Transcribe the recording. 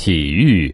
体育